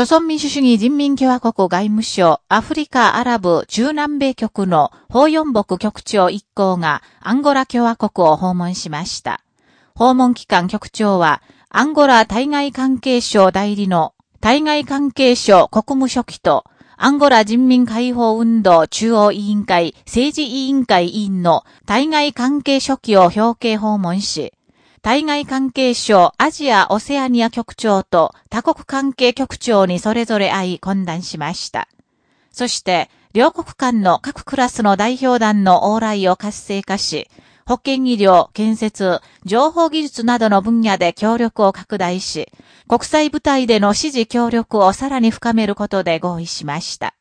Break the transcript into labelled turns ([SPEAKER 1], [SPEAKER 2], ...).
[SPEAKER 1] 朝鮮民主主義人民共和国外務省アフリカ・アラブ中南米局の法四木局長一行がアンゴラ共和国を訪問しました。訪問機関局長は、アンゴラ対外関係省代理の対外関係省国務書記と、アンゴラ人民解放運動中央委員会政治委員会委員の対外関係書記を表敬訪問し、対外関係省アジア・オセアニア局長と多国関係局長にそれぞれ会い懇談しました。そして、両国間の各クラスの代表団の往来を活性化し、保健医療、建設、情報技術などの分野で協力を拡大し、国際舞台での支持協力をさらに深めることで合意しました。